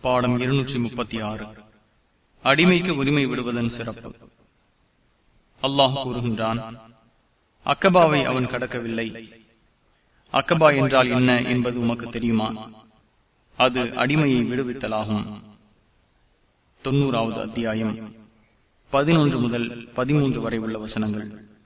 பாடம் இருநூற்றி முப்பத்தி ஆறு அடிமைக்கு உரிமை விடுவதன் சிறப்பு. அல்லாஹ் கூறுகின்றான் அக்கபாவை அவன் கடக்கவில்லை. அக்கபா என்றால் என்ன என்பது உமக்கு தெரியுமா? அது அடிமையை விடுவித்தலாகும். தொன்னூறாவது அத்தியாயம் பதினொன்று முதல் பதிமூன்று வரை உள்ள வசனங்கள்.